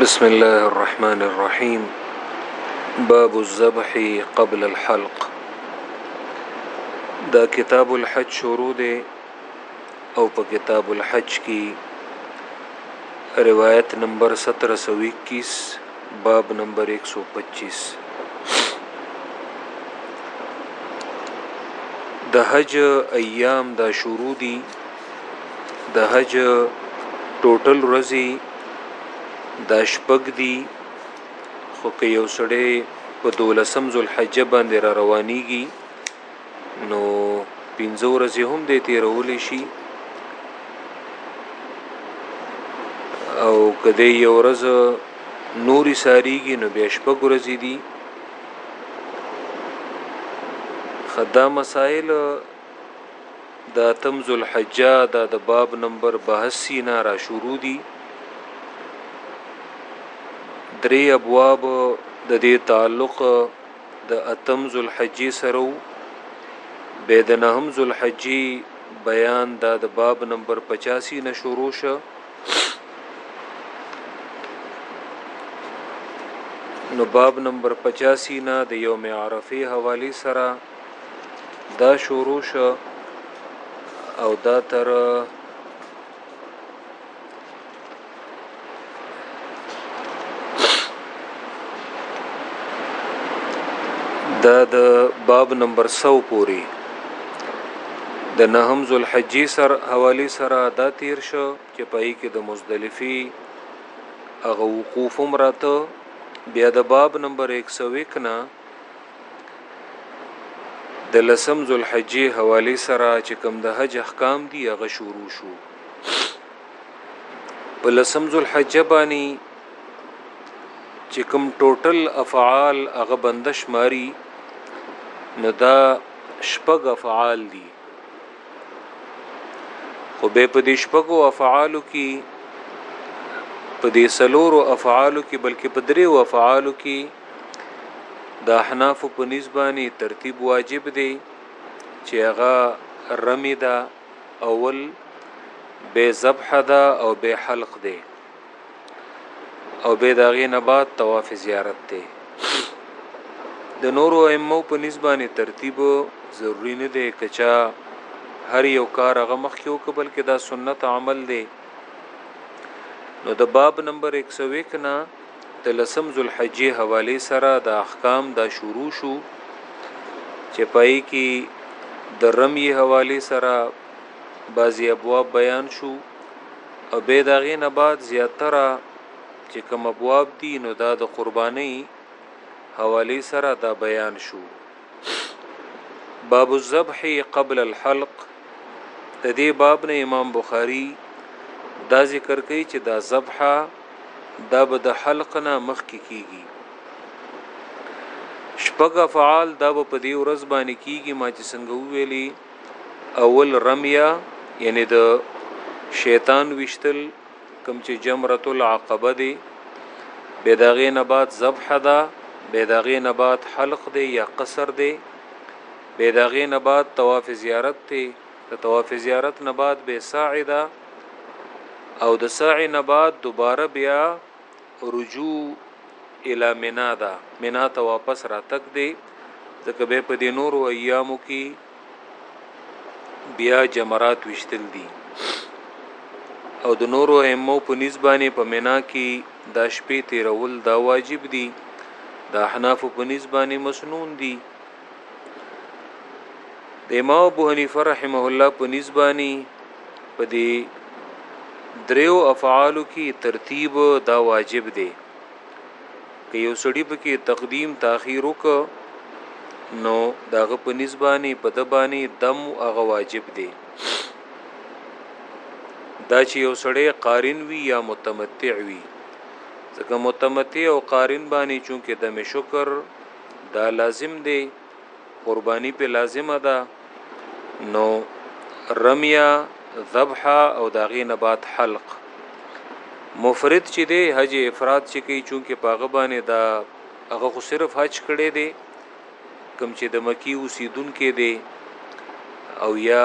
بسم الله الرحمن الرحيم باب الذبح قبل الحلق دا کتاب الحج شروع دی او په کتاب الحج کې روایت نمبر 1721 باب نمبر 125 د حج ایام دا شروع دي د حج ټوټل ورځي دا شپږ دي خو که یو سړی په دولسم ذوالحجه باندې را روانيږي نو پنځه ورځې هم دې تیرول شي او کله یو ورځ نوري ساریږي نو بیا شپږ ورځې دي خدا مسائل د اتم ذوالحجه دا د باب نمبر بهسی نه را شروع دي درې ابواب د دې تعلق د اتم ذوالحجې سره وو به د نهم ذوالحجې بیان دا د باب نمبر 85 نه شروع شو نو باب نمبر 85 نه د یوم عرفه حواله سره دا شروع شو او دا تر دا د باب نمبر 100 پوری د نهم ذوالحجې سر حوالی سره دا تیر شو چې پای کې د مزدلفي هغه وقوف هم راته بیا د باب نمبر 101 نه د لسم ذوالحجې حوالې سره چې کوم د حج احکام دي هغه شروع شو په لسم ذوالحجه باندې چې کوم ټوټل افعال هغه بندش ماری نو دا شپږ افعال دي خو به په دې شپږو افعالو کې په دې سلورو افعالو کې بلکې په دریو افعالو کې د احناف په نسبانی ترتیب واجب دی چې هغه رمی دا اول به ذبح دا او به حلق دی او به داغه نه بعد طواف زیارت دی د نورو ائمه په نسبانه ترتیب ضروری نه دی کچا هر یو کار هغه مخ کیو ک بلکې دا سنت عمل دی نو د باب نمبر 101 نه د لسم ذوالحجې حوالې سره دا احکام دا شروع شو چې پای کې د رمی حواله سره بعضی ابواب بیان شو او به دا غي نه بعد زیاتره چې کوم ابواب دي نو دا د قرباني حواله سره دا بیان شو باب الذبح قبل الحلق د دې باب نه امام بخاری دا ذکر کوي چې دا ذبح دا به د حلق نه مخ کې کیږي شپږ افعال دا به په دې ورځ باندې کیږي ما چې څنګه ویلي اول رمیا یعنی د شیطان وشتل کوم چې جمرة العقبه دی بیا د هغې نه بعد ذبح ده بیا د هغې نه بعد حلق دی یا قصر دی بیا د هغې نه بعد طواف زیارت دی د طواف زیارت نه بعد بیا سعی ده او د سعی نه بعد دوباره بیا رجوع الی منا ده منا ته واپس راتګ دی ځکه به په دې نورو ایامو کې بیا جمرات وشتل دي او د نورو ائمه په نسبانه په منا کې د شپې تیرول دا واجب دي د احناف په نسبانه مسنون دي د امام ابو حنیفه رحمه الله په نسبانی په دې دریو افعالو کې ترتیب دا واجب دی که یو سړی په کې تقدیم تاخیر وک نو داغه په نسبانی په د باندې دم هغه واجب دی دا چې یو سړی قارن وي یا متمتع وي ځکه متمتع او قارن باندې چونکه د شکر دا لازم دی قربانی په لازمه ده نو رمیا ذبح او داغه نبات حلق مفرد چې دی حج افراد چې کوي چونکه پاغه باندې دا هغه خو صرف حج کړي دی کم چې د مکی اوسیدونکو دی او یا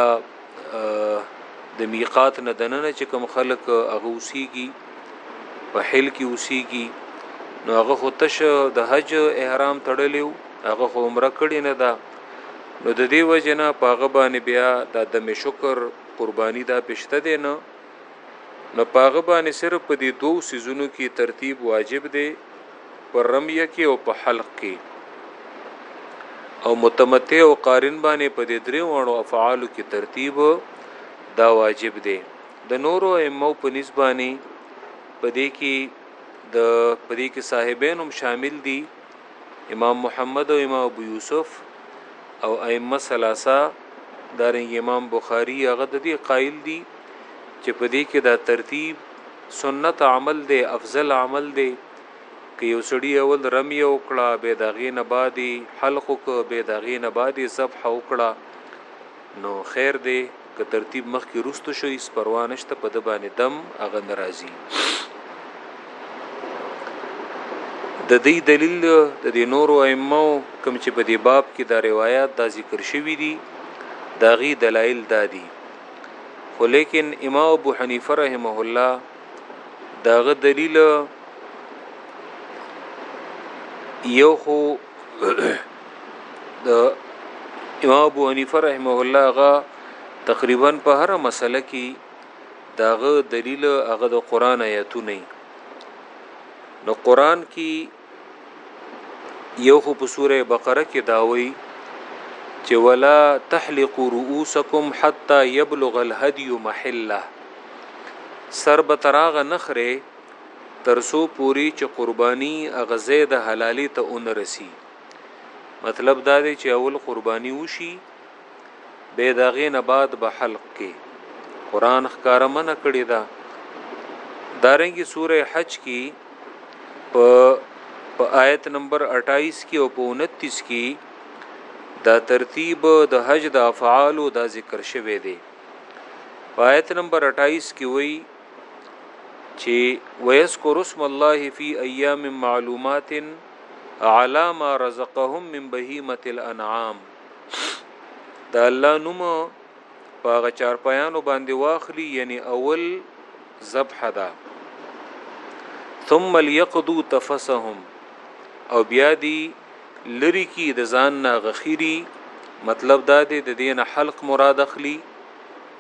د میقات نه دننه چې کوم خلک هغه اوسیږي په حل کې اوسیږي نو هغه خو تش د حج احرام تړلیو هغه خو عمره کړی نه ده نو د دې وجنه په هغه باندې بیا د دم شکر قربانی دا پښته دی نه نو په هغه باندې صرف په دې دوو سيزونو کې ترتیب واجب دی په رمیه کې او په حلق کې او متمتع او قارن باندې په دې درې وانو افعالو کې ترتیب دا واجب دی د نورو ائمه په نسبانی په دې کې د په دې کې صاحبین هم شامل دي امام محمد او امام ابو یوسف او ائمه ثلاثه دارنګ امام بخاری هغه د دې قائل دي چې په دې کې دا ترتیب سنت عمل دی افضل عمل دی که یو سړي اول رمیه وکړه بیا د هغې نه بعد یې حلق وکړ بیا د هغې نه بعد یې ذبحه وکړه نو خیر دی که ترتیب مخکې روستو شو هیڅ پروا نشته په ده باندې دم هغه نه راځي د دې دلیل د دې نورو ائمه کوم چې په دې باب کې دا روایت دا ذکر شوی دي دا غي دلایل دادي خو لیکن امام ابو حنیفه رحمه الله داغه دلیل یو خو د امام ابو حنیفه رحمه الله غا تقریبا په هر مسله کې داغه دلیل هغه د قران آیاتونه نو قران کې یو خو په سوره بقره کې دا وایي چې ولا تحلقوا رؤوسکم حتا یبلغ الهدی محله سر به تراغه نخره ترسو پوری چې قربانی اغزه د حلالې ته اون رسی مطلب دا دی چې اول قربانی وشي بیا داغې نه بعد به حلق کې قران ښکارا منع کړی دا دارنګي سوره حج کې په په آیت نمبر 28 کې او په 29 کې دا ترتیب د حج د افعال او دا ذکر شوی دی آیت نمبر 28 کې وایي چې ويذكر اسم الله في ايام معلومات على ما رزقهم من بهيمه الانعام د الله نوم پاغه چارپیانو باندې واخلي یعنی اول ذبح ده ثم ليقضوا تفسهم او بیا دی لری کی د ځان نه غخيري مطلب دا دی د دین حلق مراد اخلي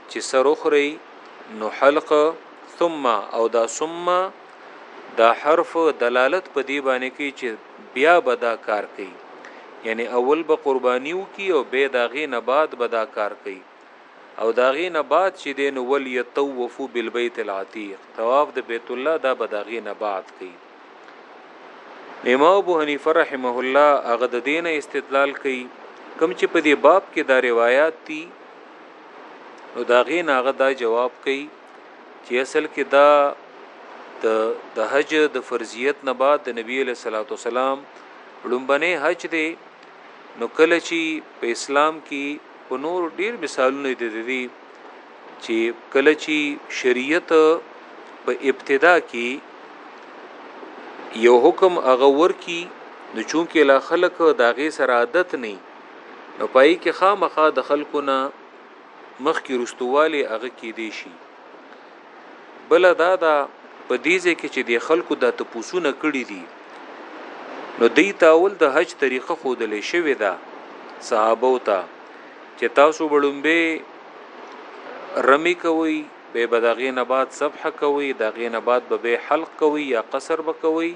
چې سر اخري نو حلق ثم او دا ثم دا حرف دلالت په دی باندې کوي چې بیا به دا کار کوي یعنی اول به قربانیو کی او به دا غي نه بعد به دا کار کوي او دا غي نه بعد چې دین ول یتوفو بالبیت العتیق طواف د بیت الله دا به دا غي نه بعد کوي امام ابو حنیفه رحمه الله هغه د دینه استدلال کوي کوم چې په دې باب کې دا روایت دي نو دا غي نه هغه دا جواب کوي چې اصل کې دا د د حج د فرضیت نه بعد د نبی له صلوات والسلام لومبنه حج دی نو کله چې په اسلام کې په نور ډیر مثالونه دي د دې چې کله چې شریعت په ابتدا کې یو حکم هغه ورکی نو چونکه لا خلک داغه سره عادت نه نو پای کې خامخا د خلکو نه مخکې وروستووالی هغه کېدای شي. بله دا ده په دې ځای کې چې د خلکو دا تپوسونه کړي دي نو دوی ته اول د حج طریقه ښودل شوې ده صحابه ته چې تاسو بړمبه رمی کوي به بدغې نه بعد صبح کوي دغې نه بعد به حلق کوي یا قصر به کوي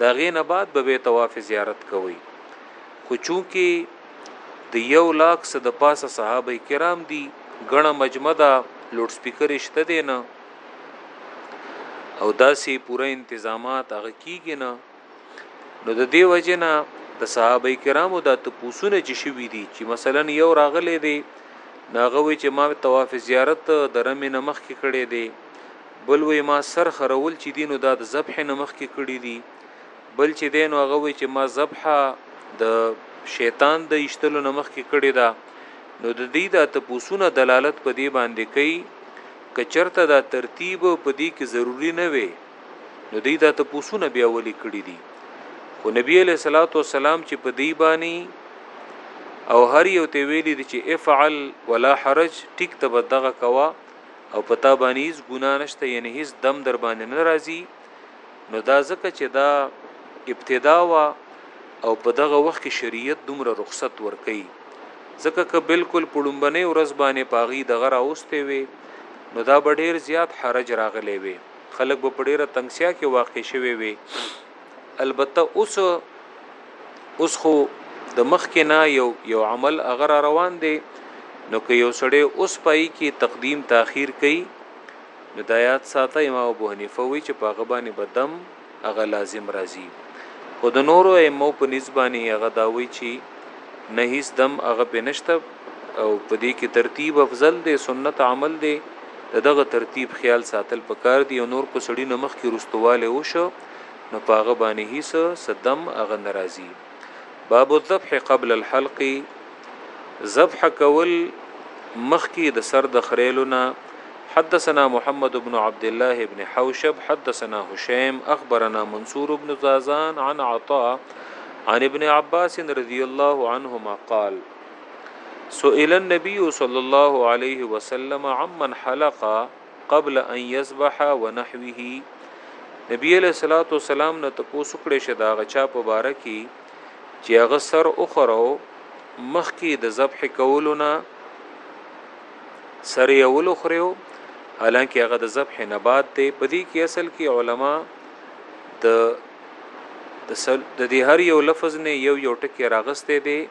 دغې نه بعد به طواف زیارت کوي خو چونکه د یو لاک څه د پاسه صحابه کرام دي غنه مجمع ده لوډ سپیکر شته دی نه او داسې پوره انتظامات هغه کیږي نه نو د دې وجنه د صحابه کرامو د تپوسونه چې شوي دي چې مثلا یو راغلی دی ناغوي چې ما طواف زیارت د رمې نمخ کې کړي دي بل وې ما سر خرول چې دینو دا د ذبح نمخ کې کړي دي بل چې دی نو هغه وی چې ما ذبحه د شیطان د اشتلو نه مخکې کړې ده نو د دې د تپوسونه دلالت په دې باندې کوي که چرته دا ترتیب په دې کې ضروری نه وي نو دې دا تپوسونه بیا ولې کړې دي خو نبی علیہ الصلوۃ والسلام چې په دې باندې او هر یو ته ویلي دي چې افعل ولا حرج ټیک ته بدغه کوا او پتا باندې هیڅ ګناه نشته یعنی هیڅ دم در باندې ناراضي نو دا ځکه چې دا ابتدا وه او په دغه وخت کې شریعت دومره رخصت ورکوي ځکه که بالکل په لومبنۍ ورځ باندې په هغې دغه راوستې وي نو دا به ډېر زیات حرج راغلی وي خلک به په ډېره تنګسیا کې واقع شوي وي البته اوس اوس خو د مخکې نه یو یو عمل هغه روان دی نو که یو سړی اوس پای کې تقدیم تاخیر کوي نو دا یاد ساته امام ابو حنیفه وی چې په هغه باندې به دم هغه لازم راځي خو د نورو ائمه په نسبت باندې هغه دا وی چې نه هیڅ دم هغه په نشته او په دې کې ترتیب افضل دی سنت عمل دی د دغه ترتیب خیال ساتل پکار دی او نور کو سړی نمخ کې رستواله وشو نو پاغه باندې هیڅ صدم هغه ناراضي باب الذبح قبل الحلق ذبح کول مخکی د سر د خریلونه حدثنا محمد بن عبد الله بن حوشب حدثنا هشام اخبرنا منصور بن زازان عن عطاء عن ابن عباس رضي الله عنهما قال سئل النبي صلى الله عليه وسلم عمن حلق قبل ان يذبح ونحوه نبی علیہ الصلوۃ والسلام نه تاسو کړی شه دا غچا په باره کې چې هغه سر اخرو مخکې د ذبح کولو نه سر یې اول خریو حالانکه هغه د ذبح نه بعد دی په دې کې اصل کې علما د د دې هر یو لفظ نه یو یو ټکی راغسته دی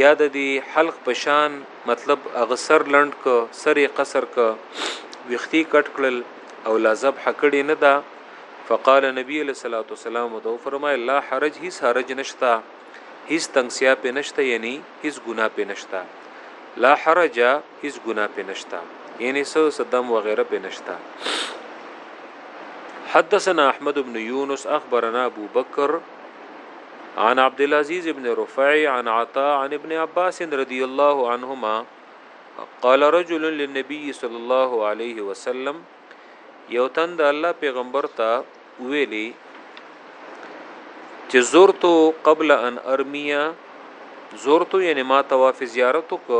یا د دې حلق په شان مطلب هغه سر لنډ ک سر قصر ک ویختی کټ کړل او لا ذبح کړي نه دا فقال نبی علیہ الصلوۃ والسلام تو فرمای لا حرج هیڅ حرج نشتا هیڅ تنگسیا په نشتا یعنی هیڅ ګنا په نشتا لا حرج هیڅ ګنا په نشتا یعنی سو صدم وغیرہ په نشتا حدثنا احمد بن یونس اخبرنا ابو بکر عن عبد العزيز ابن رفع عن عطاء عن ابن عباس رضي الله عنهما قال رجل للنبي صلى الله عليه وسلم یو تند الله پیغمبر ته ویلي چې زرتو قبل ان ارمیا زرتو یعنی ما طواف زیارت وک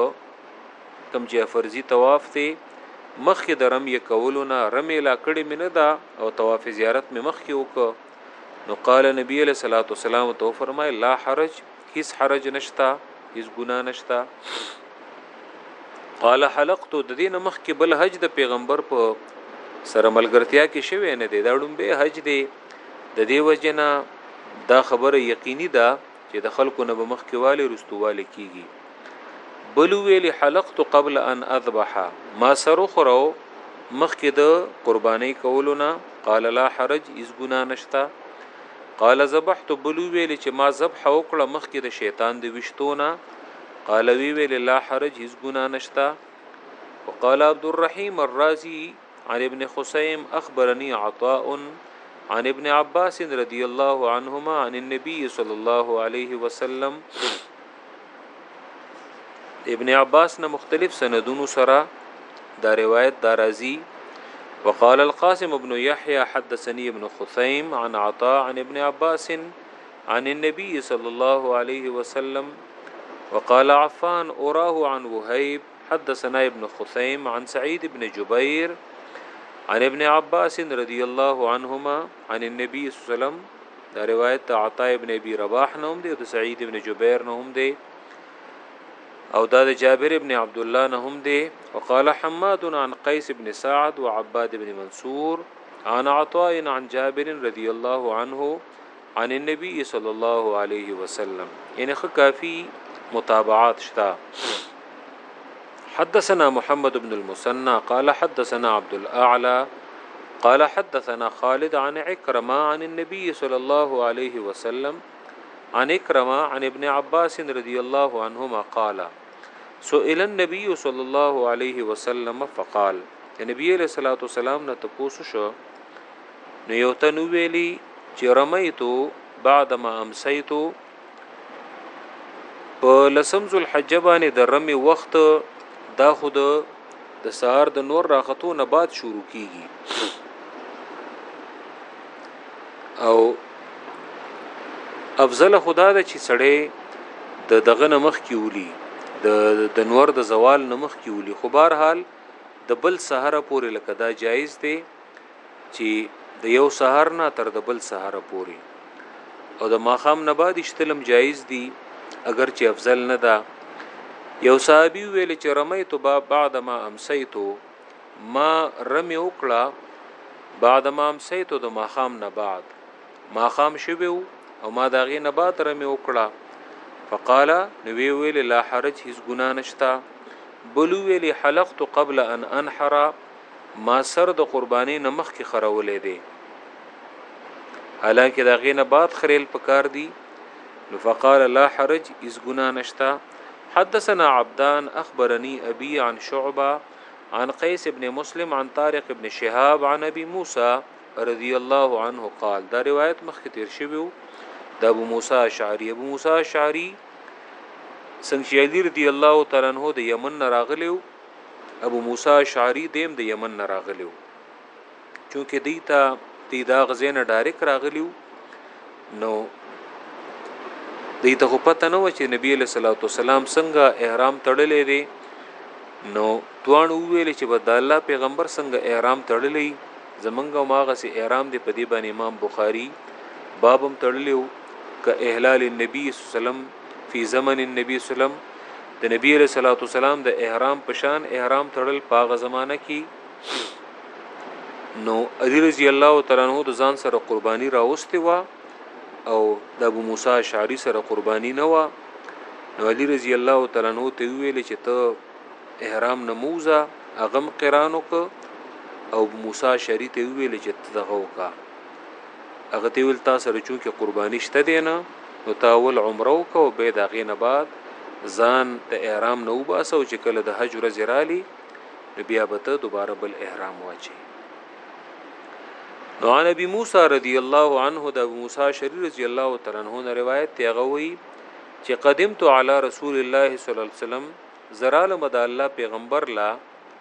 کم چې فرضي طواف ته مخکې درم یې کولونه رمې لا کړې مینه دا او طواف زیارت مې مخکې وک نو قال نبی علیہ الصلوۃ والسلام تو فرمای لا حرج هیڅ حرج نشتا هیڅ ګنا نشتا قال حلقت د دین مخ کې بل حج د پیغمبر په سره ملګرتیا کې شوی نه دی دا ډومبه حج دی د دې وجنه دا خبره یقیني ده چې د خلکو نه به مخکې والی رستو والی کیږي بل ویلی حلقت قبل ان اذبح ما سرو خرو مخکې د قرباني کولو نه قال لا حرج از ګنا نشتا قال ذبحت بل ویلی چې ما ذبح وکړه مخکې د شیطان د وشتونه قال وی ویلی لا حرج از ګنا نشتا وقال عبد الرحیم الرازی عن ابن خسيم أخبرني عطاء عن ابن عباس رضي الله عنهما عن النبي صلى الله عليه وسلم ابن عباس نه مختلف سندونو سره دا روایت دارازي وقال القاسم ابن يحيى حدثني ابن خثيم عن عطاء عن ابن عباس عن النبي صلى الله عليه وسلم وقال عفان أراه عن وهيب حدثنا ابن خثيم عن سعيد بن جبير عن ابن عباس رضی الله عنهما عن النبي صلی الله علیه وسلم دا روایت د عطا ابن ابي رباح نه هم دی او د سعید ابن جبیر نه هم دی او دا د جابر ابن عبد الله نه هم دی وقال حماد عن قيس ابن سعد وعباد ابن منصور عن عطاء عن جابر رضی الله عنه عن النبي صلی الله عليه وسلم یعنی خ کافی متابعات شتا حدثنا محمد بن المثنى قال حدثنا عبد الأعلى قال حدثنا خالد عن عكرمة عن النبي صلى الله عليه وسلم عن عكرمة عن ابن عباس رضي الله عنهما قال سئل النبي صلى الله عليه وسلم فقال النبي علیہ الصلوۃ والسلام نه تاسو شو نو یو تن ویلی چې رمیتو بعد ما امسیتو په لسم ذل حج باندې د رمي وخت دا خود د سار د نور راختو نه بعد شروع کیږي او افضل خدا د چې سړی د دغه نمخ کیولی د د نور د زوال نمخ کیولی خو بهر حال د بل سحر پورې لکه دا جایز دی چي د يو سهار نه تر د بل سهاره پوري او د ماښام نه بعد اشتلم جائز دي اګر چي افضل نه ده یو صحابي ویل چې رمیت با بعد ما امسیتو ما رمي وکړه بعد ما امسیتو د ماخام نه بعد ماخام شویو او ما داغه نه بعد رمي وکړه فقال نو وی ویل لا حرج هیڅ ګنا نشتا بل ویل حلقت قبل ان انحرا ما سر د قرباني نه مخکې خرولې دي حالانکه دا غینه بعد خریل پکار دي نو فقال لا حرج اس ګنا نشتا حدثنا عبدان اخبرني ابي عن شعبه عن قيس ابن مسلم عن طارق ابن شهاب عن ابي موسى رضي الله عنه قال دا روایت مخکې تیر شوی د ابو موسی اشعری ابو موسی اشعری څنګه چې علی رضی الله تعالی عنہ د یمن راغلیو ابو موسی اشعری دیم د یمن نه راغلیو چونکه دی ته دی دا غزې نه ډایرک راغلیو نو دی ته خو پته نه و چې نبی له صلوات والسلام څنګه احرام تړلې دی نو دوان ویل چې بد الله پیغمبر څنګه احرام تړلې زمنګ ماغه سي احرام دی په دې باندې امام بخاری بابم تړلیو ک احلال النبي صلی الله علیه وسلم فی زمن النبي صلی الله علیه وسلم د نبی علیه الصلاة والسلام د احرام پشان احرام تړل په هغه زمانہ کې نو علی رضی الله تعالی عنہ د ځان سره قرباني راوستي وا او د ابو موسی شعری سره قرباني نه وا نو علی رضی الله تعالی عنہ ته ویل چې ته احرام نموزه اغم قرانو ک او موسی شری ته ویل چې دغه وکا هغه ته ویل تا سره چونکه قرباني شته دی نه نو تا ول عمره وکاو به دا غې نه بعد ځان د احرام نه وباسو چې کله د حج ورځ رالی نو بیا به ته دوباره بل احرام واچي نو عن ابي موسى رضی الله عنه د ابو موسی شری رضی الله تعالی عنہ نه روایت ته غوي چې قدمت علی رسول الله صلی الله علیه وسلم زرال مد الله پیغمبر لا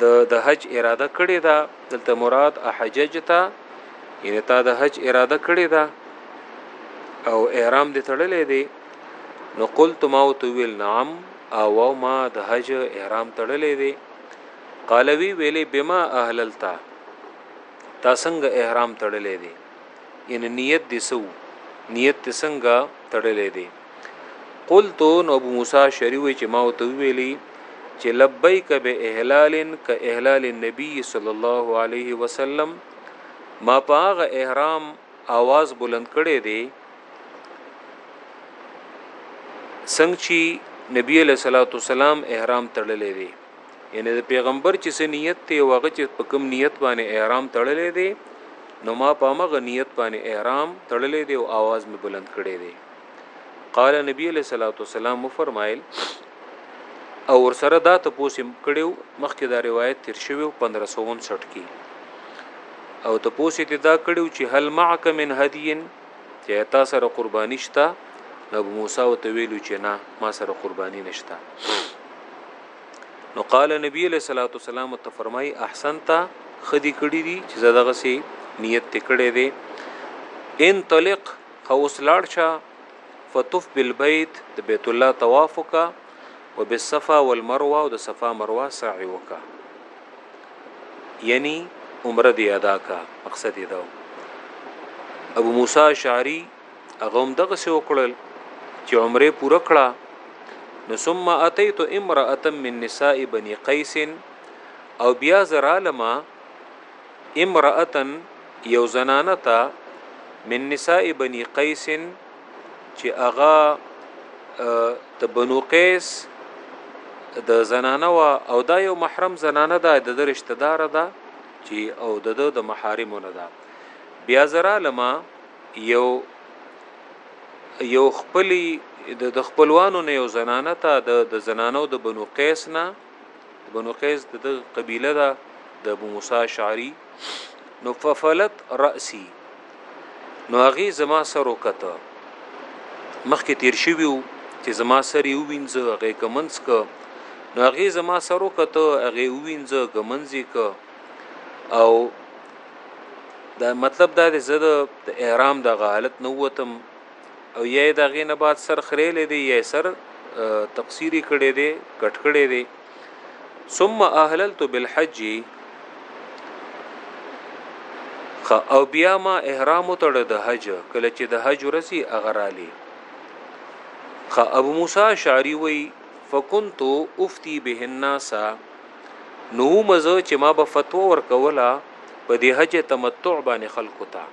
د د حج اراده کړې ده دلته مراد احجج ته یعنی تا د حج اراده کړې ده او احرام دې تړلې دی نو قلت ما تو ویل نعم او ما د حج احرام تړلې دی قال وی ویلې بما اهللتا تا څنګه احرام تړلې دی ان نیت دې سو نیت څنګه تړلې دی قلت نو ابو موسی شری وی چې ما او تو ویلی چې لبیک به احلال ک احلال النبی صلی الله علیه وسلم ما په هغه احرام आवाज بلند کړي دي څنګه چې نبی له صلوات والسلام احرام تړلې دي یعنی د پیغمبر چې سنیت ته وغه چې په کوم نیت باندې احرام تړلې دي نو ما په مغه نیت باندې احرام تړلې دي او आवाज می بلند کړي دي قال نبی علیہ الصلوۃ والسلام فرمایل او ورسره دا ته پوسم کړیو مخکې دا روایت تیر شوی 1559 کې او ته پوسې ته دا کړیو چې هل معک من هدین چې تا سره قربانی شته ابو موسی او ته ویلو چې نه ما سره قربانی نشته نو قال نبی علیہ الصلوۃ والسلام ته فرمای احسنت خدی کړی دي چې زداغه سي نیت تکړه دي انطلق خه اوس لاړ شه فطف بالبيت د بیت الله طواف وکا وبالصفا والمروه او د صفا مروه سعی وکا یعنی عمره دی ادا کا مقصد یې دا ابو موسی شعری هغه هم دغه څه وکړل چې عمره پوره کړه نو ثم اتيت امراه من نساء بني قيس او بیا زرالما امرأة یو زنانه ته من نساء بنی قیس چې هغه د بنو قیس د زنانه وا او دا یو محرم زنانه ده د رشتہ دار ده چې او د د محارمونه ده بیا زرا لما یو یو خپلی د خپلوانو نه یو زنانه ته د زنانو د بنو قیس نه بنو قیس د دغه قبیله ده د ابو موسی شعری نو ففلت راسی نو هغه زما سر وکته مخکې تیر شوی وو چې زما سر یې وینځه هغه کمنس ک نو هغه زما سر وکته هغه وینځه کمنځي ک او دا مطلب دا دی زه د احرام د غالت نووتم او یا د غې نه بعد سر خریلې دی یا سر تقصیری کړي دی کټ کړي دی ثم اهللت بالحج او بیا ما احرام تړ د حج کله چې د حج ورسی اغرالی خ ابو موسی شاری وی فكنت افتي به الناس نو مزه چې ما به فتوا ورکوله په دې حج تمتع باندې خلکو ته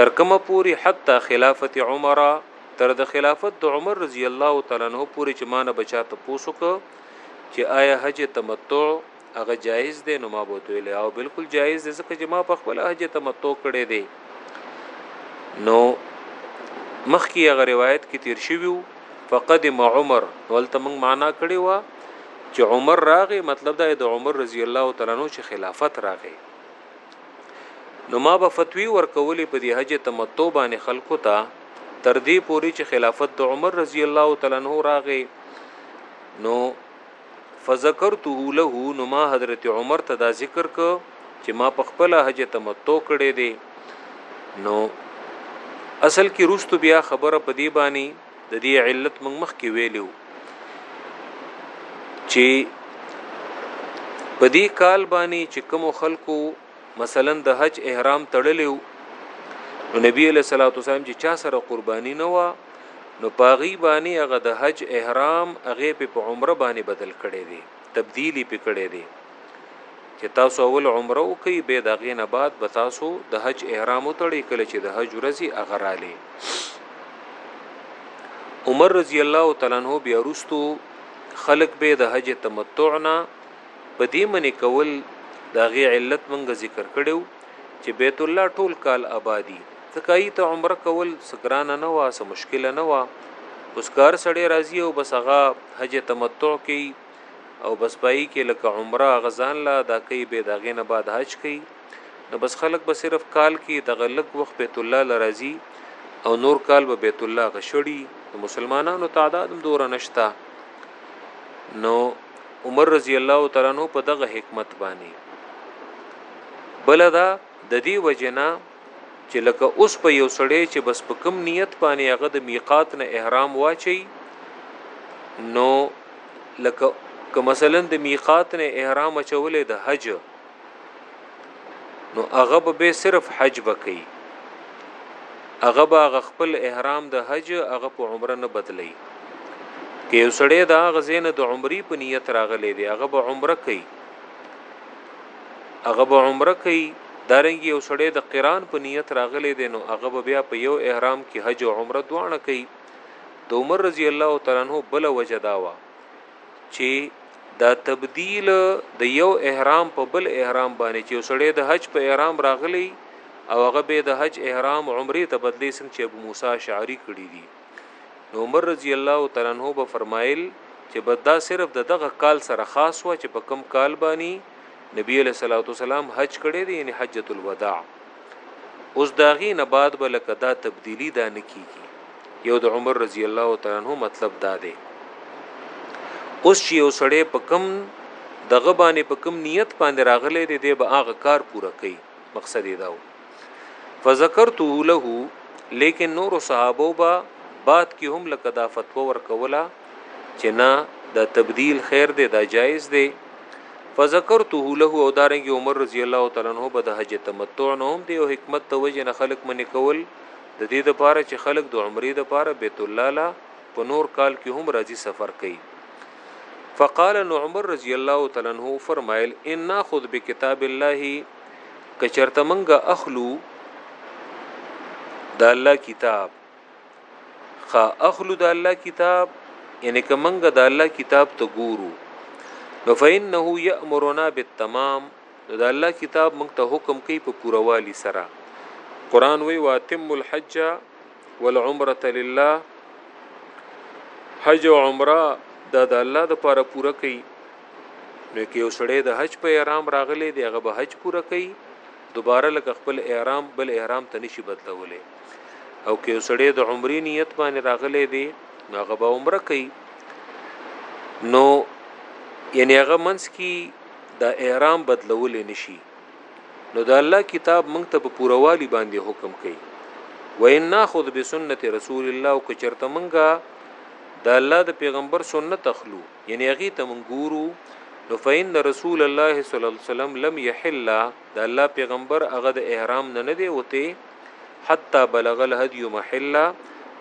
تر کومه پوری حتی خلافت عمر تر د خلافت د عمر رضی الله تعالی عنہ پوری چې مانه بچا ته پوسوک چې آیا حج تمتع هغه جایز دی نو ما بوته ویل او بالکل جایز دی ځکه چې ما په خپل حج تمتع کړی دی نو مخکې هغه روایت کې تیر شوی فقدم عمر ولته موږ معنا کړی و چې عمر راغی مطلب دا د عمر رضی الله تعالی عنہ چې خلافت راغی نو ما به فتوی ورکولې په دې حج تمتع باندې خلکو ته تر دې پوري چې خلافت د عمر رضی الله تعالی عنہ راغې نو فذكرته له نو ما حضرت عمر ته دا ذکر ک چې ما په خپل حج تمتع کړې دي نو اصل کې روستو بیا خبره په دی باندې د دې علت موږ مخکې ویلي وو چې په دې کال باندې چې کوم خلکو مثلا د حج احرام تړلی وو نو نبی علیہ الصلوۃ والسلام چې چا سره قرباني نه و نو پاغي باندې هغه د حج احرام هغه په عمره باندې بدل کړي دي تبدیلی پی کړی دی چه تاسو اول عمره وکړئ بیا د هغې نه بعد به تاسو د حج احرام وتړئ کله چه د حج ورځ یې هغه رالی عمر رضی الله تعالی عنہ بیا وروسته خلق به د حج تمتع نه په دې منې کول د هغې علت منګه ذکر کړو چې بیت الله ټول کال آبادی ځکه هغه ته عمره کول څه ګرانه نه وه څه مشکله نه وه اوس که هر سړی راځي او بس هغه حج تمتع کوي او بس پای کې لکه عمره هغه ځان له ادا کوي بیا د هغې نه بعد حج کوي نو بس خلک به صرف کال کې دغه لږ وخت بیت الله له راځي او نور کال به بیت الله غشړي د مسلمانانو تعداد هم دوره نشته نو عمر رضی الله تعالی عنہ په دغه حکمت باندې بلدا د دې وجنا چې لکه اوس به یو سړی چې بس په کم نیت باندې هغه د میقات نه احرام واچي نو لکه که مثلا د میقات نه احرام چولې د حج نو هغه به صرف حج بکي هغه به خپل احرام د حج هغه په عمره نه بدلی که یو سړی دا غزینه د عمرې په نیت راغلی دی هغه به عمره کوي هغه به عمره کوي، دارنګه یو سړی د قران په نیت راغلی دی نو هغه به بیا په یو احرام کې حج او عمره دواړه کوي، د عمر رضی الله تعالی عنه بله وجه دا وه چې دا تبدیل د یو احرام په بل احرام باندې چې یو سړی د حج په احرام راغلی او هغه به د حج احرام عمره ته بدلی څنګه چې ابو موسی شعری کړی دی. نو عمر رضی الله تعالی عنہ به فرمایل چې بد دا صرف د دغه کال سره خاص و چې په کم کال باندې نبی علیہ الصلوۃ والسلام حج کړی دی یعنی حجۃ الوداع اوس داغي نه بعد به لکه دا تبدیلی دا نه کیږي یو د عمر رضی الله تعالی عنہ مطلب دا دی اوس چې یو سړی په کم دغه باندې په کم نیت باندې راغلی دی دی به هغه کار پوره کوي مقصد یې دا و فذكرته له لیکن نور صحابه با بعد کې هم لکه دا فتوا ورکوله چې نه دا تبديل خیر دی دا جایز دی فذكرته له او دارنګ عمر رضی الله تعالی عنہ به د حج تمتع نه هم دی او حکمت توجه نه خلق منی کول د دې د پاره چې خلق د عمرې د پاره بیت الله لا په نور کال کې هم راځي سفر کوي فقال نو عمر رضی الله تعالی عنہ فرمایل ان ناخذ بکتاب الله که چرته منګه اخلو د الله کتاب خا اخلو د الله کتاب یعنی که منګه د الله کتاب ته ګورو نو فإنه یأمرنا بالتمام نو د الله کتاب موږ ته حکم کوي په پوروالی سره قران وی واتم الحج والعمره لله حج او عمره دا د الله د پاره پوره کوي نو کې یو سړی د حج په احرام راغلی دی هغه به حج پوره کوي دوباره لکه خپل احرام بل احرام ته نشي بدلولې او کې یو سړی د عمرې نیت باندې راغلی دی نو هغه به عمره کوي نو یعنی هغه منس کی د احرام بدلول نشي نو د الله کتاب موږ ته په پوره والي باندې حکم کوي وان ناخذ بسنت رسول الله او کچرته موږ د الله د پیغمبر سنت اخلو یعنی هغه ته موږ ګورو نو فإن رسول الله صلی الله علیه وسلم لم يحل د الله پیغمبر هغه د احرام نه نه دی وته حتا بلغ الهدي محل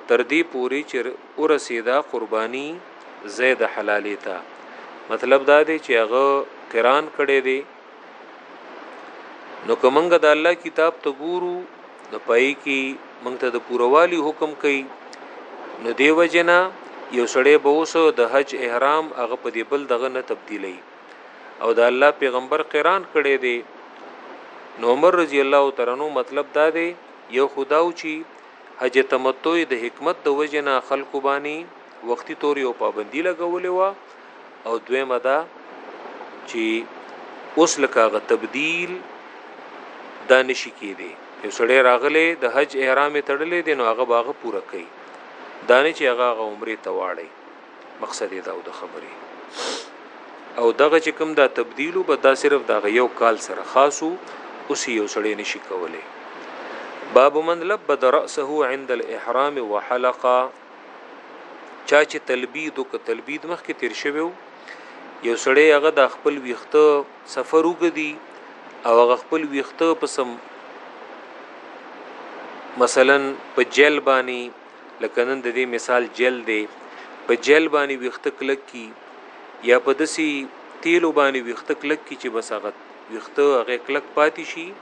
تر دې پوري چې ورسېدا قرباني زید حلالې تا مطلب دا دی چې هغه قران کړي دی نو کومنګ د الله کتاب ته ګورو نو پای کې مونږ ته د پوروالي حکم کوي نو دی وجنا یو سړی به اوسو د حج احرام هغه په دی بل دغه نه تبدیلی او د الله پیغمبر قران کړي دی نو عمر رضی الله تعالی نو مطلب دا دی یو خداو چی حج تمتع د حکمت د وجنا خلق بانی وقتی تور یو پابندی لګولې و او دویمه دا چې اوس لکه غ تبديل دا نشي کېدی یو سړی راغله د حج احرام تړلې دي نو هغه باغه پوره کوي دا نه چې هغه غ عمره ته واړي مقصد دا او د خبرې او دغه چې کوم دا تبديل به دا صرف دا یو کال سره خاصو اوس یو سړی نشي کولای باب من لبد راسه عند الاحرام وحلقه چا چې تلبید او تلبید مخ کې تیر شوی یو سړی هغه د خپل ویخته سفر وګدي او هغه خپل ویخته په سم مثلا په جیل باندې لکه نن د دې مثال جیل دی په جیل باندې ویخته کلک کی یا په دسی تیلو باندې ویخته کلک کی چې بس هغه ویخته هغه کلک پاتې شي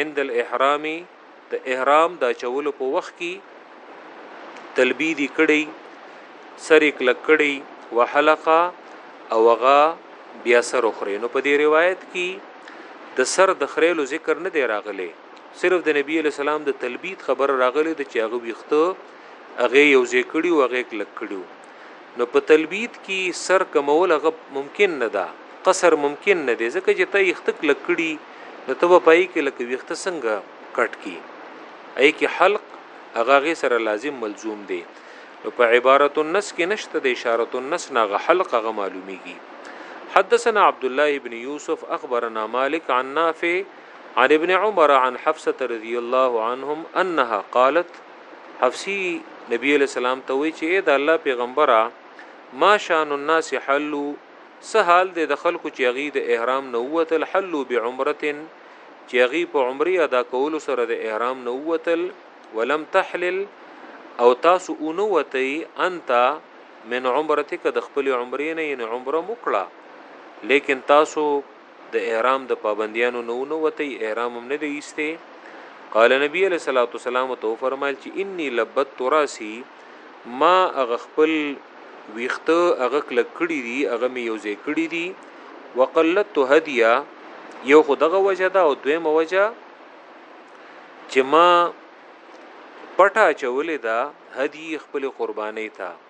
عند الاحرام د احرام د اچولو په وخت کې تلبی دی کړی سر کلک کړی وحلقه او غا بیا سر اخري نو په دې روایت کې د سر د خریلو ذکر نه دی راغلی صرف د نبی علی سلام د تلبیت خبر راغلی د چاغو ویخته هغه یو ځای کړي او هغه کلک کړي نو په تلبيت کی سر کمول هغه ممکن نه ده قصر ممکن نه دی ځکه چې ته یخته کلک کړي نو ته به پای کې لکه ویخته څنګه کټ کی ای کې حلق هغه غي سره لازم ملزوم دی نو په عبارت النس کې نشته د اشاره النس ناغه حلق هغه معلومیږي حدثنا عبد الله ابن يوسف اخبرنا مالك عن نافع عن ابن عمر عن حفصه رضي الله عنهم انها قالت حفصی نبی علیه السلام ته وی چې اې د الله پیغمبره ما شان الناس حلو څه حال دی د خلکو چې هغه د احرام نه وتل حلو بعمره چې هغه په عمره ادا کولو سره د احرام نه وتل ولم تحلل او تاسو اونو وتی انت من عمرتک د خپل عمرې نه یعنی عمره مکړه لیکن تاسو د احرام د پابندیانو نو نو وتی احرام هم نه دی ایسته قال نبی علیہ الصلوۃ والسلام تو فرمایل چې انی لبت تراسی ما اغه خپل ویخته اغه کلک کړی دی اغه می یو ځای کړی دی وقلت هدیه یو خو دغه وجه ده او دویمه وجه چې ما پټه چولې ده هدی خپل قربانې ته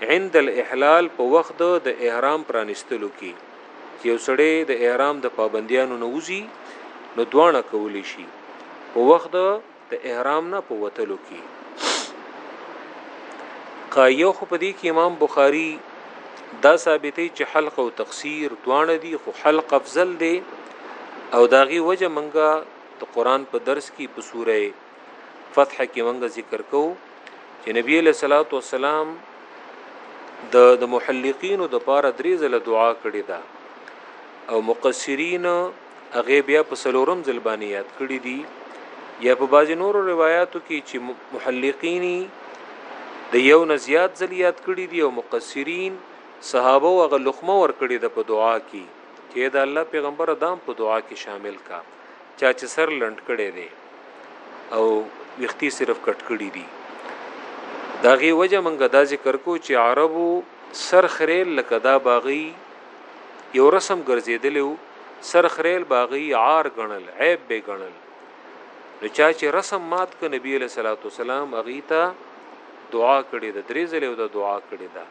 عند الاحلال په وخت د د احرام پرانیستلو کی چې یو سړی د احرام د پابندیانو نه وځي نو دواړه کولی شي په وخت د د احرام نه په وتلو کې قایو خو په دې کې امام بخاری دا ثابتې چې حلق او تقصیر دواړه دي خو حلق افضل دی او داغي وجه منګه د قران په درس کې په سوره فتح کې مونږ ذکر کوو چې نبی له صلوات و سلام د د محلقینو د پاره درې ځله دعا کړې ده او مقصرین هغه بیا په سلورم ځل باندې یاد کړې دي یا په بعضی نورو روایتو کې چې محلقینی د یو نه زیات ځل یاد کړې دي او مقصرین صحابه او هغه لخمه ور کړې ده په دعا کې چې دا الله پیغمبر دام په دعا کې شامل کا چا چې سر لند کړي دي او ویختی صرف کټ کړی دي دا غي وجه منګه دا ذکر کو چې عربو سر خریل لکه دا باغی یو رسم ګرځیدلو سر خریل باغی عار غنل عیب به غنل نو چا چې رسم مات ک نبی علیہ الصلوۃ والسلام اغیتا دعا کړې ده درې ځله او دا دعا کړې ده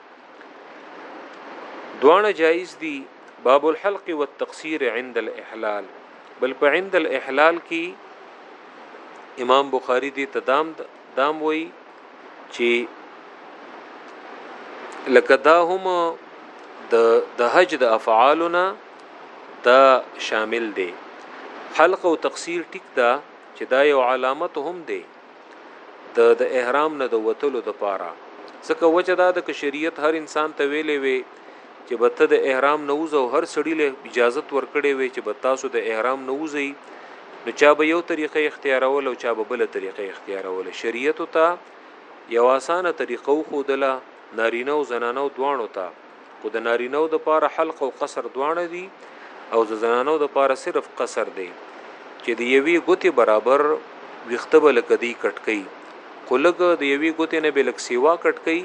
دوانه جایز دي باب الحلق والتقصير عند الاحلال بل په عند الاحلال کې امام بخاری دې تدام دام وای چې لکه دا هم د د حج د افعالنا دا شامل دی حلق او تقصیر ټیک دا چې دا یو علامت هم دی د د احرام نه د وتلو د پاره ځکه وجه دا د شریعت هر انسان ته ویلې وي چې به ته د احرام نه وځه او هر سړي له اجازت ورکړې وي چې به تاسو د احرام نه وځئ نو چا به یو طریقه اختیارول او چا به بل طریقه اختیارول شریعت ته یو اسانه طریقه خو دله نارینه او زنانه دواړو ته خو د نارینه د پاره حلق او قصر دواړه دي او د زنانو د پاره صرف قصر دی چې د یوې ګوتې برابر ویخته بل کدی کټکې قلګ د یوی ګوتې نه به لږ سیوا کټ کړئ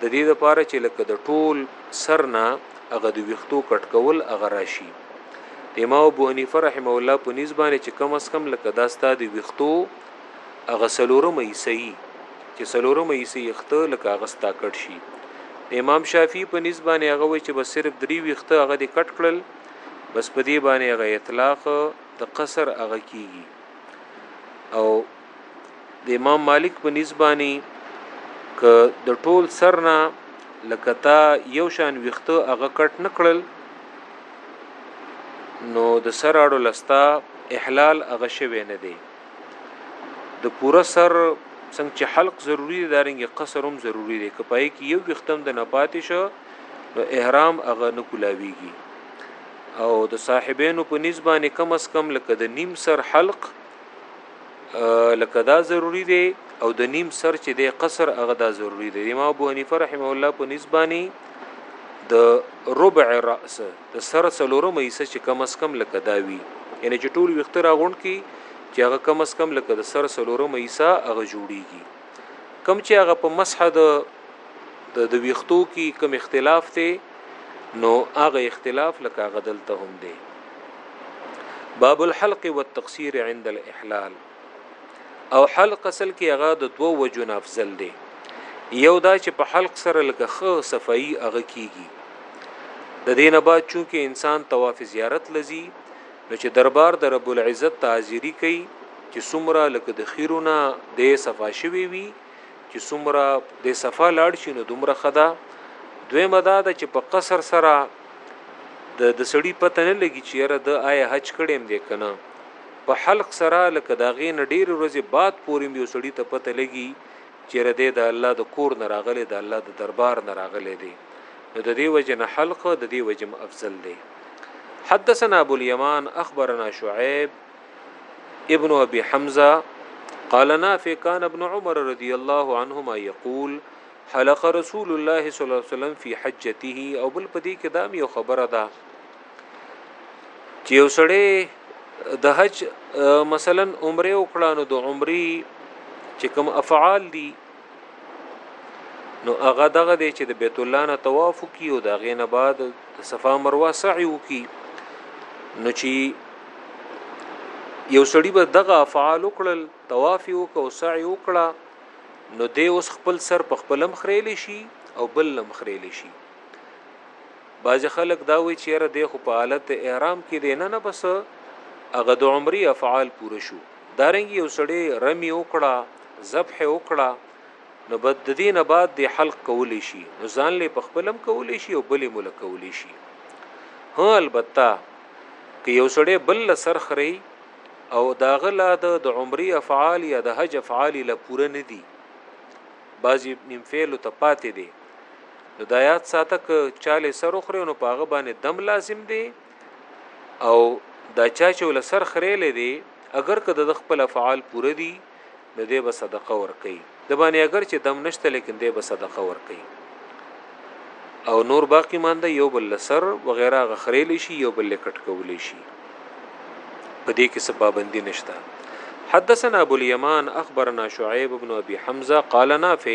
د دې لپاره چې لکه د ټول سر نه هغه د ویختو کټ کول هغه راشي د امام ابو حنیفه رحم الله په نسبت باندې چې کم اس کم لکه دا ستاد ویختو هغه سلورم ایسي چې سلورم ایسي اخته لکه هغه ستا کټ شي د امام شافعي په نسبت باندې هغه وی چې بس صرف درې ویخته هغه د کټ کړل بس په دې باندې هغه اطلاق د قصر هغه کیږي او د امام مالک په نسبانی ک د ټول سرنا لکتا یو شان ویخته هغه کټ نکړل نو د سر اړو لستا احلال هغه شوی نه دی د پوره سر څنګه چې حلق ضروری دی دارنګ قصرم ضروری دی کپای کې یو وختم د نپاتې شو نو احرام هغه نه کولاویږي او د صاحبینو په نسبانه کم اس کم لکه د نیم سر حلق لکه دا ضروری دی او د نیم سر چې د قصر هغه دا ضروری دی امام ابو حنیفه رحمه الله په نسبانی د ربع راس د سر سلورم ایسه چې کم اس کم لکه دا وی یعنی چې ټول وخت راغون کی چې هغه کم اس کم لکه د سر سلورم ایسه هغه جوړیږي کم چې هغه په مسح د د د ویختو کی کوم اختلاف ته نو هغه اختلاف لکه هغه دلته هم دی باب الحلق والتقصير عند الاحلال او حلق اصل کې هغه د دوو وجو نه افضل دی یو دا چې په حلق سره لکه خو صفائی هغه کیږي د دین بعد چونکه انسان طواف زیارت لذي نو چې دربار د رب العزت تعذيري کوي چې سمره لکه د خیرونه د صفا شوي وي چې څومره د صفه لاړ شي نو دومره خدا دویمه دا ده چې په قصر سره د د سړی پته نه لګي چې یاره د آیا حج کړم دی کنه په حلق سره لکه دا غې نه ډیر ورځې بعد پورې یو سړی ته پته لګي چې رده د الله د کور نه راغلي د الله د دربار نه راغلي دی نو د دې وجه نه حلق د دې وجه افضل دی حدثنا ابو اليمان اخبرنا شعيب ابن ابي حمزه قال نافع كان ابن عمر رضي الله عنهما يقول حلق رسول الله صلى الله عليه وسلم في حجته او بل پدې کې دا یو خبره ده چې یو سړی د حج مثلا عمره وکړه نو د عمرې چې کوم افعال دي نو هغه دغه دی چې د بیت الله نه طواف کی او دا غینه بعد صفا مروه سعی وکي نو چې یو سړی به دغه افعال وکړل طواف وک او سعی وکړه نو دی اوس خپل سر په خپلم خریل شي او بل لم خریل شي بعض خلک دا وی چې را دی خو په حالت احرام کې دی نه نه بس هغه د عمرې افعال پوره شو دارنګ یو سړی رمی وکړه ذبح وکړه نو بد د دین بعد د حلق کولی شي نو ځان له پخپلم کولی شي او بلې مل کولی شي هو البته که یو سړی بل سر خري او داغه لا د عمرې افعال یا د حج افعال لا پوره نه دي بعضی نیم فعل ته پاتې دي نو د آیات ساته ک چاله سر خري نو پاغه باندې دم لازم دي او دا چا چې ول سر خریلې دی اگر که د خپل افعال پوره دي نو دی به صدقه ور کوي د باندې اگر چې دم نشته لیکن دی به صدقه ور کوي او نور باقی مانده یو بل سر وغیرہ غخریل شي یو بل کټ کول شي په دې کې څه پابندي نشته حدثنا ابو اليمان اخبرنا شعيب بن ابي حمزه قال نافع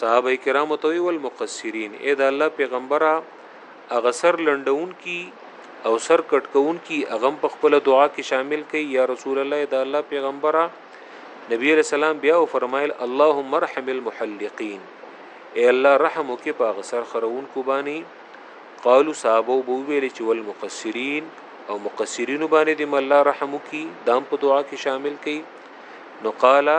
صحابه کرام ته ویل مقصرین اې د الله پیغمبره هغه سر لنډون کی او سر کټکون کی هغه په خپل دعا کې شامل کړي یا رسول الله د الله پیغمبره نبی علیہ السلام بیا او فرمایل اللهم ارحم المحلقین اے الله رحم وکي په غسر خرون کو بانی قالو صحابه بو ویل چې ول مقصرین او مقصرین باندې د الله رحم وکي دام په دعا کې شامل کړي نو قالا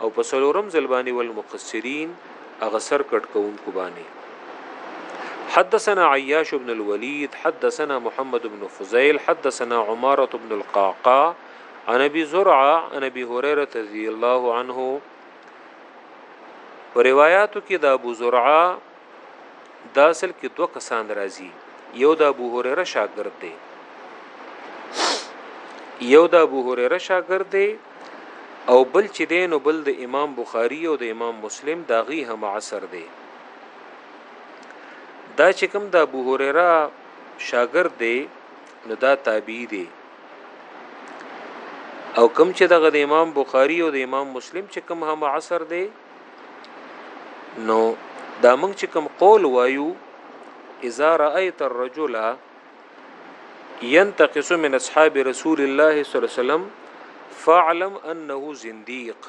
او په څلورم ځل باندې والمقصرين هغه سر کټ کوونکو باندې حدثنا عياش بن الوليد حدثنا محمد بن فضيل حدثنا عمارة بن القعقاع عن ابي زرعه عن ابي هريره رضي الله عنه په روایتو کې د ابو زرعه دا اصل کې دوه کسان راځي یو د ابو هريره شاګرد دی یو د ابو هريره شاګرد دی او بل چې دین او بل د امام بخاری او د امام مسلم داغي هم عصر دی دا چې کوم د ابو هريره شاګرد دی نو دا تابعی دی او کوم چې دغه د امام بخاری او د امام مسلم چې کوم هم عصر دی نو دا موږ چې کوم قول وایو اذا رايت الرجل ينتقص من اصحاب رسول الله صلی الله علیه وسلم فاعلم انه زنديق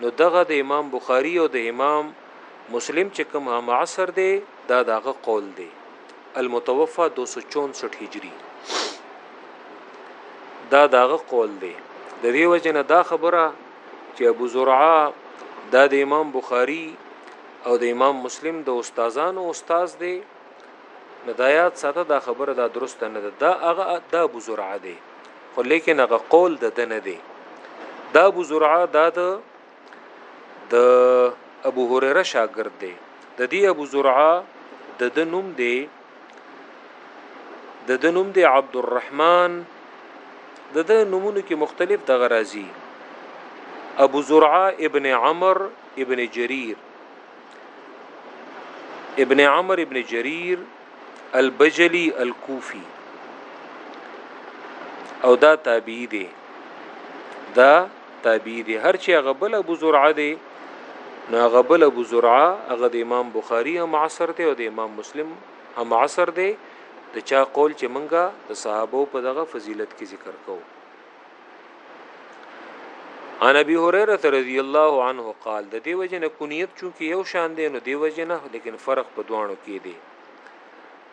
نو دغه د امام بخاری او د امام مسلم چې کوم هم عصر دی دا دغه قول دی المتوفى 264 هجری دا دغه قول دی د دې وجنه دا خبره چې ابو زرعه دا د امام بخاری او د امام مسلم د استادانو استاد دی نو دا یاد ساته دا خبره دا درسته نه ده دا هغه د ابو زرعه دی خو لیکن هغه قول د ده نه دی دا ابو زرعه دا د د ابو هريره شاګرد دی د دې ابو زرعه د د نوم دی د د نوم دی عبدالرحمن د د نومونو کې مختلف د غرازي ابو زرعه ابن عمر ابن جرير ابن عمر ابن جرير البجلي الكوفي او دا تابعي دی دا تابعی دی هر چی هغه بل ابو زرعه دی نو هغه بل ابو زرعه هغه د امام بخاری هم عصر دی او د امام مسلم هم عصر دی د چا قول چې منګه د صحابه په دغه فضیلت کې ذکر کوو ان ابي هريره رضی الله عنه قال د دې وجنه کونیت چونکی یو شان دی نو دې وجنه لیکن فرق په دوانو کې دی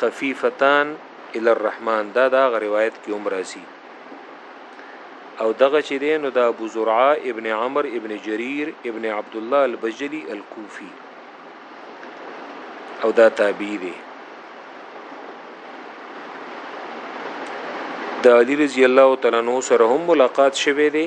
خفیفتان الی الرحمن دا دا غ روایت کې هم راځي او دغه چې دی نو د ابو زرعه ابن عمر ابن جریر ابن عبد الله البجلی الکوفی او دا تابعی دی د علی رضی الله تعالی عنہ سره هم ملاقات شوه دی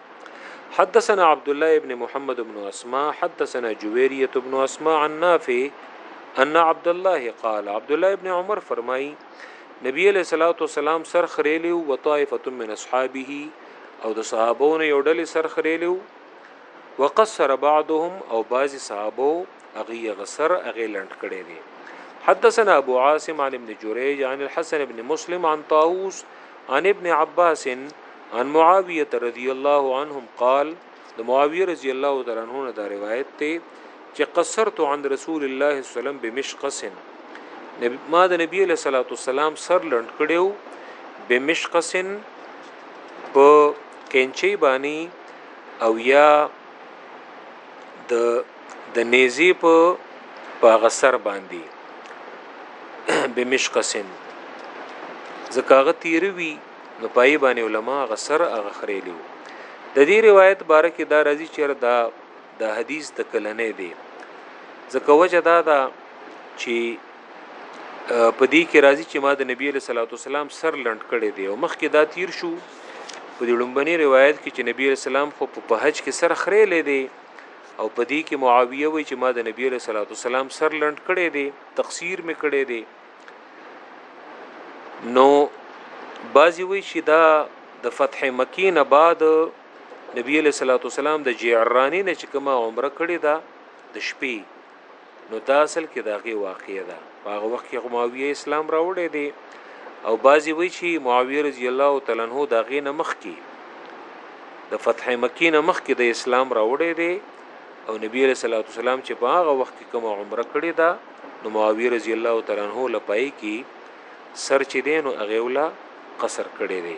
حدثنا عبد الله ابن محمد بن اسماء حدثنا جويريه بن اسماء عن نافع ان عبد الله قال عبد الله ابن عمر فرمای نبی علیہ الصلوۃ والسلام سر خریلو وطائفه من اصحابه او د صحابون یو ډلې سر خریلو وقصر بعضهم او بعضی صحابو اغي غسر اغي لند کړي دي حدثنا ابو عاصم عن ابن جريج عن الحسن ابن مسلم عن طاووس ان ابن عباس ان معاویه رضی الله عنهم قال د معاویه رضی الله تعالی عنہ نه دا روایت ته چې قصرت عن رسول الله صلی الله علیه وسلم بمشقس نبی ما د نبی له صلوات والسلام سر لند کړو بمشقس په کینچی باندې او یا د د نیزی په پاغه سر باندې بمشقسن زکاغه تیروي نو پای باندې علما غسر هغه خریلیو د دې روایت باره کې دا راځي چې دا د حدیث د کلنې دی ځکه وجه دا ده چې په دې کې راځي چې ما د نبی له صلوات والسلام سر لند کړي دی او مخکې دا تیر شو په دې لومبني روایت کې چې نبی رسول الله خو په حج کې سر خرې لیدي او په دې کې معاویه وی چې ما د نبی علیہ الصلوۃ والسلام سر لند کړي دي تقصیر می کړي دي نو بازی وی چې دا د فتح مکی نه بعد نبی علیہ الصلوۃ والسلام د جعرانی نه چې کومه عمره کړي دا د شپې نو دا اصل کې داغه واقع ده په هغه وخت کې معاویه اسلام راوړی دی او بعضی وی چې معاویه رضی الله تعالی عنہ داغه نه مخ کې د فتح مکی نه مخکې د اسلام راوړې دي او نبی رسول الله والسلام چې په هغه وخت کې کوم عمره کړې ده نو معاویه رضی الله تعالی عنہ لپای کې سر چې دین او اغه ولا قصر کړی دی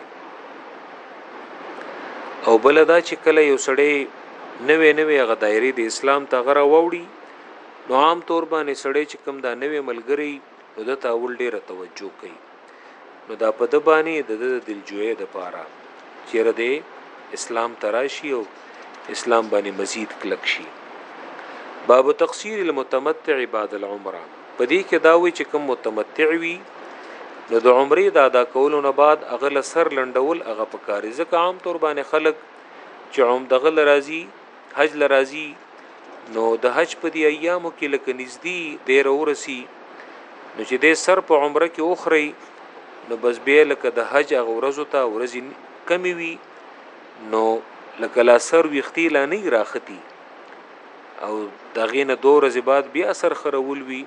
او بل دا چې کله یو سړی نوې نوې هغه دایره د اسلام ته غره ووړي نو عام طور باندې سړی چې کوم دا نوې ملګری نو د تاول ډیره توجه کوي نو دا په د باندې د دلجوې د پاره چیرې د اسلام تراشی او اسلام باندې مزید کلک شي باب تقصیر المتمتع بعد العمره په دې کې دا وی چې کوم متمتع وي نو د عمرې د ادا کولو نه بعد هغه له سر لنډول هغه په کاري ځکه عام طور باندې خلک چې هم دغه لرازي حج لرازي نو د حج په دی ایامو کې لکه نږدې ډیر ورسی نو چې د سر په عمره کې اوخري نو بس به لکه د حج هغه ورځو ته ورځي کمی وي نو لکه لا سر ویختی لا نه راختی او دغه نه دوه ورځې بعد بیا سر خرول وی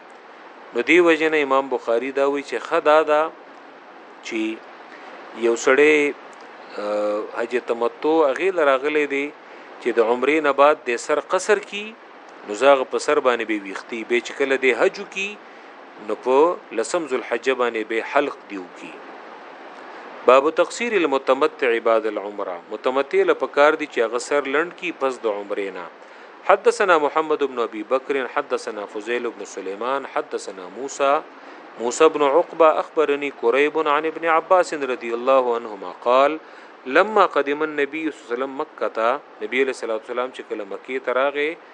نو دی وجنه امام بخاری دا وی چې خدا دا چې یو سړی حج تمتع اغه لراغله دی چې د عمرې نه بعد د سر قصر کی نو زاغ په سر باندې به ویختی به چکل د حج کی نو په لسم ذوالحجه باندې به حلق دیو کی باب تقصیر المتمتع بعد العمره متمتع له پکار دی چې هغه سر لند کی پس د عمره نه حدثنا محمد بن ابي بكر حدثنا فضيل بن سليمان حدثنا موسى موسى بن عقبه اخبرني قريب عن ابن عباس رضي الله عنهما قال لما قدم النبي صلى الله عليه وسلم مكه نبي عليه الصلاه والسلام چې کله مکه تراغه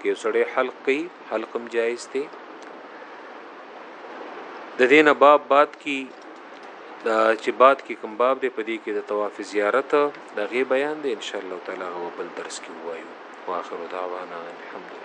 که یو سړی حلق کوي حلق هم جایز دی د دینه باب باد کی دا چې باد کی کوم باب دی پدې کې د طواف زیارت د غي بیان دی ان شاء الله تعالی غو بل درس کې وایو واخر دعوانا الحمدلله